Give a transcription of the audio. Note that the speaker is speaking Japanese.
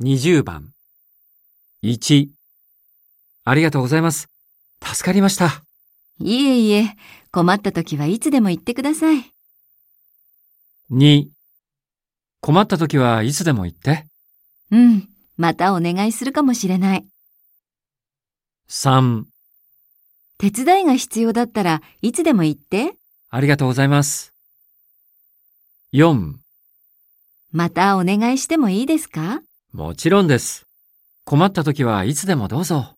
20番。1。ありがとうございます。助かりました。いえいえ、困った時はいつでも言ってください。2。困った時はいつでも言って。うん、またお願いするかもしれない。3。手伝いが必要だったらいつでも言って。ありがとうございます。4。またお願いしてもいいですか？もちろんです。困った時はいつでもどうぞ。